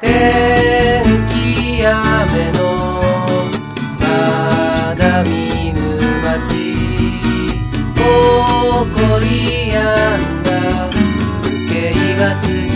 天気雨のまだ見ぬ街誇りやんだ。風景がす。